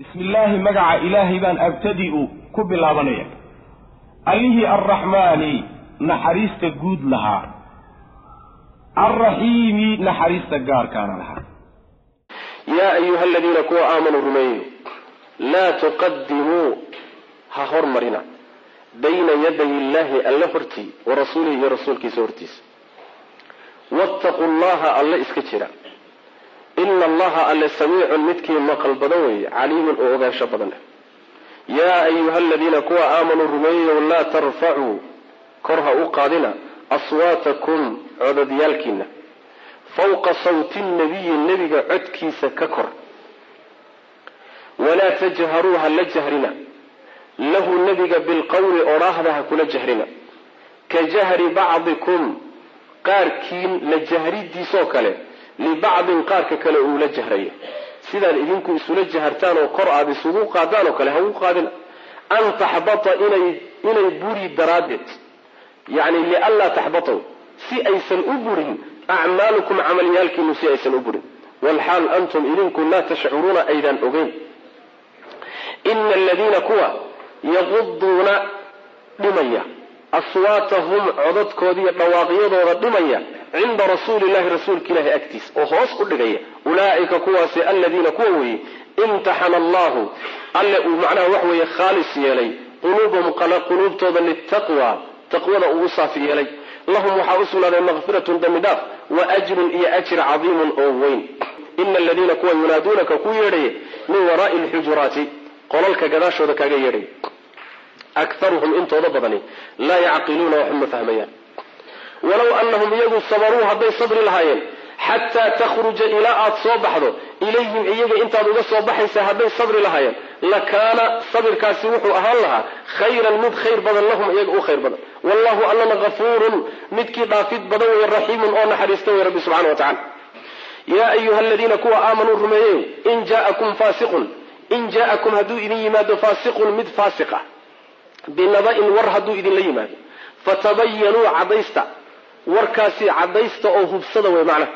bismi illaahi magaca ilaahay baan abtadi'u ku bilaabanaya. Allihii arraxmaani naxariista guud lahaa. Alraxiimi naxariista gaarkaana lahaa. Yaa ayuha aladiina kuwa aamanuu rumeeyeyo laa tuqadimuu ha hormarina. Bayna yaday illaahi alle hortii wa rasuulihi iyo rasuulkiisa hortiisa wattaquu llaha alle iska jira ina allaha alle samiicun midkii maqal badan weeye caliimun oo ogaansho badan yaa ayuha aladiina kuwa aamanuu rumeeyayow laa tarfacuu kor ha u qaadina aswaatakum codadyaalkiina fawqa sawti nabiyi nebiga codkiisa ka kor. Walaa tajharuu ha la jahrina. Lahu nebiga bilqowli odhaahda ha kula jahrina. Ka jahri bacdikum qaarkiin la jahridiisoo kale libacdin qaarka kale uu la jahrayo sidaad idinku isula jahartaan oo kor aada isugu qaadaan oo kale ha ugu qaadina an taxbata inay buri daraaddeed yani lianlaa taxbataw si aysan u burin acmaalukum camalyaalkiinu si aysan u burin. Walxaal antum idinku laa tashcuruuna aydaan ogeyn. Ina aladiina kuwa yaquduuna dhimaya aswaatahum codadkoodiiyo dhawaaqyadooda dhimaya cinda rasuuli llahi rasuulka ilahi agtiisa oo hoos u dhigaya. Ulaa'ika kuwaasi aladiina kuwa weeye imtaxana allahu alle uu macnaha wax weeye khaalis yeelay. Quluubahum quluubtooda litaqwa taqwada ugu saafi yeelay. Lahum waxaa u sugnaaday makfiratun dambi dhaaf wa ajrun iyo ajir cadiimun oo weyn. Ina aladiina kuwa yunaaduunaka ku yeedhaya min waraai lxujuraati qolalka gadaashooda kaaga yeedhaya akaruhum intooda badani laa yacqiluuna waxba ma fahmayaan walow anahum iyagu sabaruu hadday sabri lahaayeen xataa takhruja ilaa aad soo baxdo ilayhim iyaga intaad uga soo baxaysa hadday sabri lahaayeen lakaana sabirkaasi wuxuu ahaan lahaa khayran mid khayr badan lahum iyaga u khayr badan. Wallahu allana hafuurun midkii dhaafid badan weeye raxiimun oo naxariista wey rabbi subxana wa tacala yaa ayuha aladiina kuwa aamanuu rumeeyey in jaa'akum faasiqun in jaa'akum hadduu idin yimaado faasiqun mid faasiq ah. Binaba-in war hadduu idinla yimaado. Fatabayanuu cadaysta warkaasi cadaysta oo hubsada wey macnaha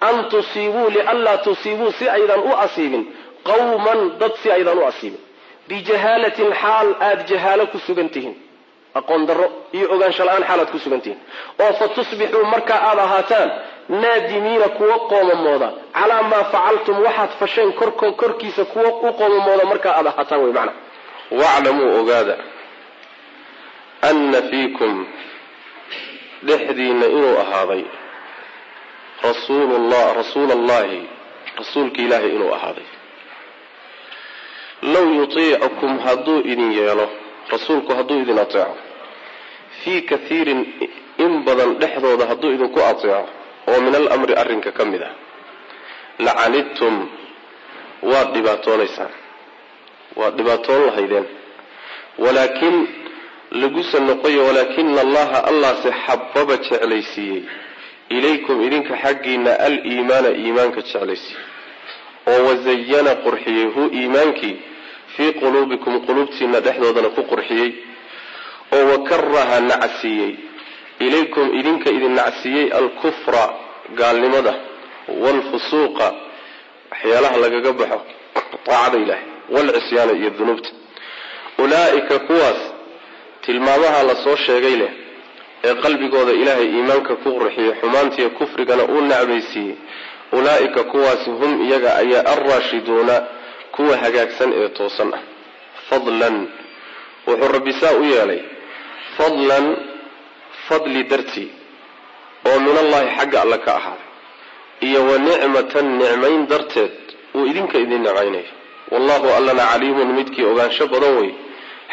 an tusiibuu lianlaa tusiibuu si aydan u asiibin. Qawman dad si aydan u asiibin. Bijahaalatin xaal aada jahaalo ku sugan tihiin. Aqoon darro iyo ogaansho la'aan xaal ku sugan tihiin. Oo fa tusbixuu markaa aada ahaataan naadimiina kuwa qoomamooda. Calaa maa facaltum waxaad fasheen korkiisa kuwa u qoomamooda markaa aada ahaataan wey macnaha waclamuu ogaada ana fiikum dhexdiina inuu ahaaday rasuulullah rasuula allahi rasuulka ilaahay inuu ahaaday. Low yutiicukum hadduu idin yeelo rasuulku hadduu idin ateeco fii kathiirin in badan dhexdooda hadduu idinku ateeco oo min alamri arrinka ka mid ah lacanidtum waad dhibaatoonaysaan waad dhibaatoon lahaydeen. Walaakin lagusa noqoyo walaakina allaha allaase xababa jeclaysiiyey. Ilaykum idinka xaggiina aliimaana iimaanka jeclaysiiyey. Oo wazayana qurxiyey hu iimaankii fii quluubikum quluubtiina dhexdoodana ku qurxiyey. Oo wakaraha nacsiiyey. Ilaykum idinka idin nacsiiyey alkufra gaalnimada waalfusuuqa waxyaalaha lagaga baxo daacada ilaahay waalcisyaana iyo dunuubta. Ulaaika kuwaas tilmaamaha la soo sheegay leh ee qalbigooda ilaahay iimaanka ku qurxiyey xumaantiiyo kufrigana uu nacbaysiiyey. Ulaa'ika kuwaasi hum iyaga ayaa alraashiduuna kuwa hagaagsan ee toosan ah. Fadlan wuxuu rabbi saa u yeelay. Fadlan fadli dartii oo min allahi xagga alle ka ahaaday iyo wa nicmatan nicmayn darteed uu idinka idin nicmaynayo wallahu allana caliimun midkii ogaansho badan wey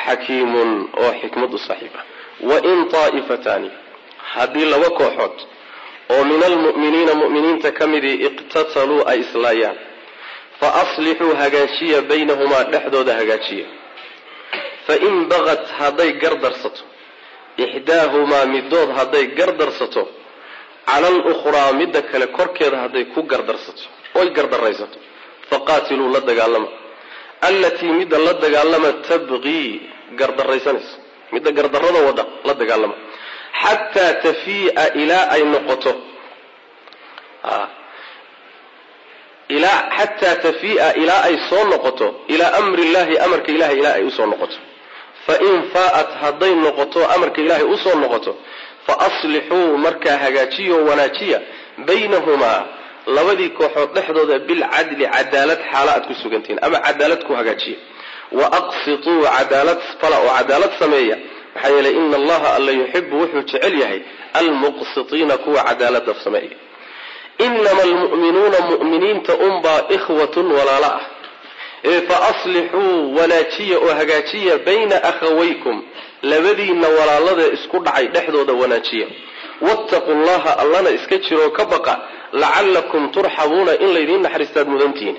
xakiimun oo xikmad u saaxiib ah wain taa'ifataani haddii laba kooxood oo min almu'miniina mu'miniinta ka midii iqtataluu ay islaayaan fa aslixuu hagaajiya baynahumaa dhexdooda hagaajiya. Fain bagat hadday gardarsato ixdaahumaa midood hadday gardarsato cala alukhraa midda kale korkeeda hadday ku gardarsato oy gardaraysato faqaatiluu la dagaalama allatii midda la dagaalama tabqii gardaraysanaysa midda gardarrada wada la dagaalama xataa tafii'a ilaa ay noqoto xataa tafii'a ilaa ay soo noqoto ilaa amri illahi amarka ilahay ilaa ay u soo noqoto fain faa'at hadday noqoto amarka ilaahay u soo noqoto fa aslixuu markaa hagaajiyo wanaajiya baynahumaa labadii kooxood dhexdooda bilcadli cadaalad xaala aad ku sugantihiin ama cadaalad ku hagaajiya. Wa aqsituu cadaalad fala oo cadaalad sameeya. Maxaa yeelay ina allaha alla yuxibu wuxuu jecel yahay almuqsitiina kuwa cadaalada sameeya. Inama almu'minuuna mu'miniinta unbaa ikhwatun walaalo ah. Ee fa aslixuu wanaajiya oo hagaajiya bayna akhawaykum. Labadiinna walaalada isku dhacay dhexdooda wanaajiya wattaquu llaha allana iska jiroo ka baqa lacallakum turxamuuna in laydiin naxariistaad mudantihiin.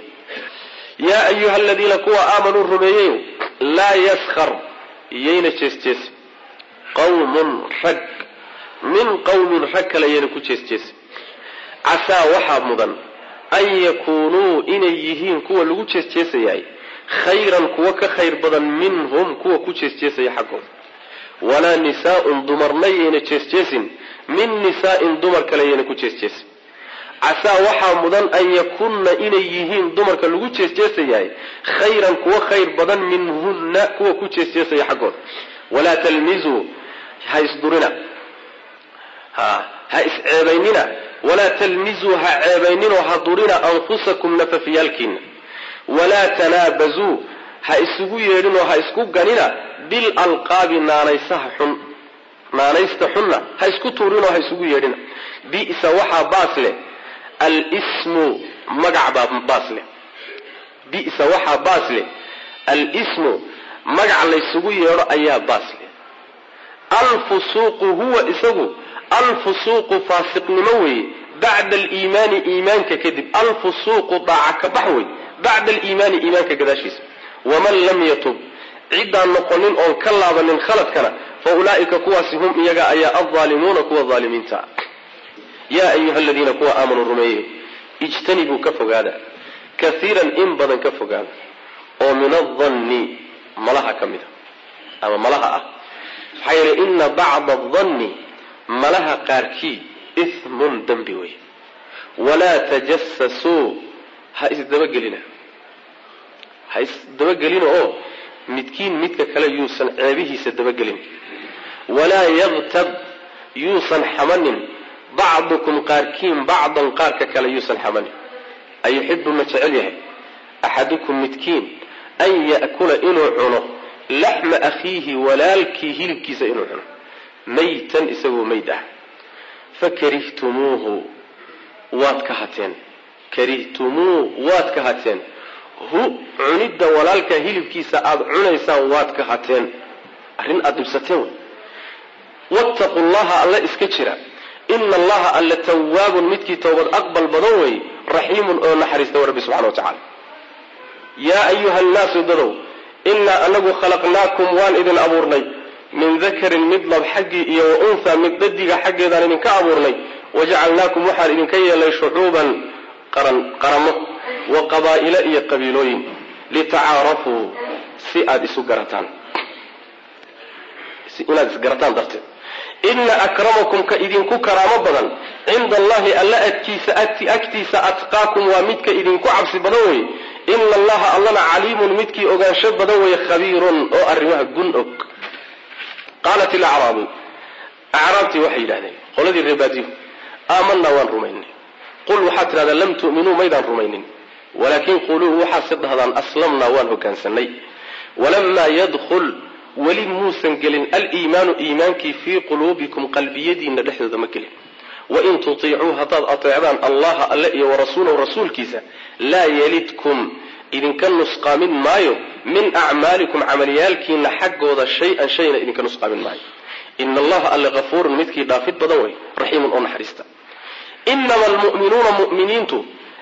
Yaa ayuha aladiina kuwa aamanuu rumeeyeyo laa yaskar yayna jeesjeesi qawmun rag min qawmin rag kale yayna ku jeesjeesi casaa waxaa mudan an yakuunuu inay yihiin kuwa lagu jeesjeesayahay. Khayran kuwa ka khayr badan minhum kuwa ku jeesjeesaya xaggooda walaa nisaa'un dumarna yayna jeesjeesin min nisaa'in dumar kale yayna ku jeesjeesin casaa waxaa mudan an yakunna inay yihiin dumarka lagu jeesjeesayahay khayran kuwa khayr badan minhunna kuwa ku jeesjeesaya xaggooda walaa talmizuu ha isdurina. Ha isceebaynina. Walaa talmizuu ha ceebayninoo ha durina anfusakum nafafyaalkiina walaa tanaabazuu ha isugu yeedhinoo ha isku ganina bilalqaabi naanaysaha xun. Naanaysta xunna ha isku tuurinoo ha isugu yeedhina bisa waxaa baas leh. Alsmu magac baa baas leh. Bisa waxaa baas leh. Alsmu magac laysugu yeedho ayaa baas leh. Alfusuuqu huwa isagu alfusuuqu faasiqnimo weeye. Bacda aliimaani iimaanka kadib alfusuuqu daaca ka bax wey bacda aliimaani iimaanka gadaashiisa. Waman lam yatub ciddaan noqonin oon ka laabanin khaladkana fa ulaa'ika kuwaasi hum iyaga ayaa aldaalimuuna kuwa daalimiinta yaa ayuha aladiina kuwa aamanuu rumeeyey ijtanibuu ka fogaada. Kaiiran in badan ka fogaada. Oo min adanni malaha ka mida. Ama malaha ah. Maxaa yeelay ina bacda adanni malaha qaarkii ismun dembi wey walaa tajasasuu ha isdabagelina ha isdabagelina oo midkiin midka kale yuusan ceebihiisa dabagelin. Walaa yaktab yuusan xamanin. Bacdukum qaarkiin bacdan qaarka kale yuusan xamanin. Ayuxibu ma jecel yahay? Axadukum midkiin an ya'kula inuu cuno. Laxma akhiihi walaalkii hilibkiisa inuu cuno. Maytan isagoo mayd ah. Fakarihtumuuhu waad ka hateen. Karihtumuu waad ka hateen hu cunidda walaalka hilibkiisa aada cunaysaan waad ka hateen. Arrin aada dhibsateen wey wattaqu llaha alla iska jira. Ina allaha alla tawaabun midkii towbad aqbal badan wey raxiimun oo naxariista wa rabbi subxana wa tacala yaa ayuha nnaasu dadow innaa anagu khalaqnaakum waan idin abuurnay. Min dakarin mid lab xaggii iyo wa unthaa mid dadiga xaggeedaan idinka abuurnay. Wajacalnaakum waxaan idinka yeelnay shucuuban qaramo wa qabaa'ila iyo qabiilooyin litacaarafuu si aada isu garataan. Inaad isgarataan darteed. Ina akramakum ka idinku karaamo badan cinda allahi alla agtiisa agtiisa atqaakum waa midka idinku cabsi badan wey ina allaha allana caliimun midkii ogaansho badan wey khabiirun oo arrimaha gun og. Qaalat ilacraabu acraabtii waxay yidhahdeen qoladii reebaadiyo aamanaa waan rumaynay. Qul waxaad tidhahdaa lam tu'minuu maydaan rumaynin walaakin quluu waxaase dhahdaan aslamnaa waan hogaansanay walamaa yadkul weli muusan gelin aliimaanu iimaankii fii quluubikum qalbiyadiinna dhexdooda ma gelin. Wain tutiicuu haddaad ateecdaan allaha alle iyo warasuulahu rasuulkiisa laa yalidkum idinka nusqaamin maayo. Min acmaalikum camaliyaalkiina xaggooda shay-an shayna idinka nusqaamin maayo. Ina allaha alle kafuurun midkii dhaafid badan wey raxiimun oo naxariista. Inama almu'minuuna mu'miniintu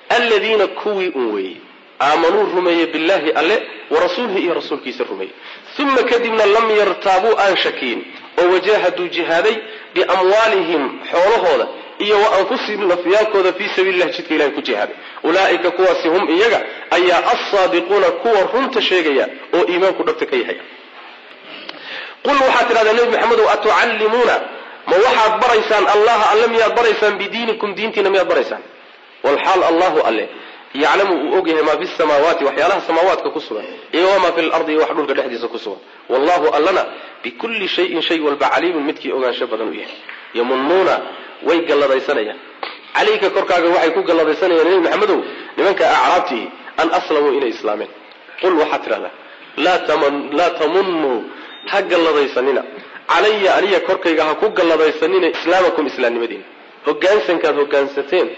aladiina kuwii un weeyey aamanuu rumeeye billahi alle warasuulihi iyo rasuulkiisa rumeeye uma kadibna lam yartaabuu aan shakiyin oo wajaahaduu jihaaday biamwaalihim xoolahooda iyo wa anfusihim nafyaalkooda fii sabiili lah jidka ilahay ku jihaaday. Ulaa'ika kuwaasi hum iyaga ayaa alsaadiquuna kuwa runta sheegaya oo iimaanku dhabta ka yahay. Qul waxaad tidhahdaa nebi maxamedow atucallimuuna? Ma waxaad baraysaan allaha alle miyaad baraysaan? Bidiinikum diintiina miyaad baraysaan walxaal allahu alle yaclamu uu og yahay maa fi samaawaati waxyaalaha samaawaadka ku sugan iyo wamaa fi lardi iyo wax dhulka dhexdiisa ku sugan wallahu allana bikulli shayin shay walba caliimun midkii ogaansho badan u yahay yamunuuna way galladaysanayaan calayka korkaaga waxay ku galladaysanayaan nebi maxamedow nimanka acraabtii an aslamuu inay islaameen qul waxaad tidhahdaa laa tamunuu ha galladaysanina calaya aniya korkayga ha ku galladaysanina islaamakum islaamnimadiina hogaansankaad hogaansateen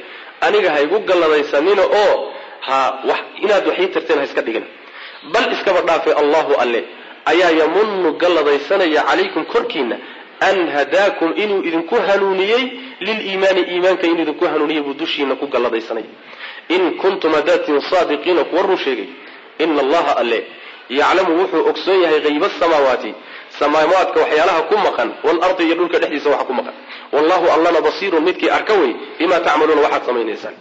aniga ha igu galladaysanina oo ha inaad waxii tarteen ha iska dhigina bal iskaba dhaafay allahu alle. Ayaa yamunu galladaysanaya calaykum korkiina an hadaakum inuu idinku hanuuniyey liliimaani iimaanka inuu idinku hanuuniyey buu dushiina ku galladaysanaya in kuntum hadaatiin saadiqiina kuwa run sheegay. Ina allaha alle yaclamu wuxuu ogsoon yahay hayba samaawaati samaawaadka waxyaalaha ku maqan waalardi iyo dhulka dhexdiisa waxa ku maqan. Wallahu allana basiirun midkii arka wey bima tacmaluuna waxaad samaynaysaan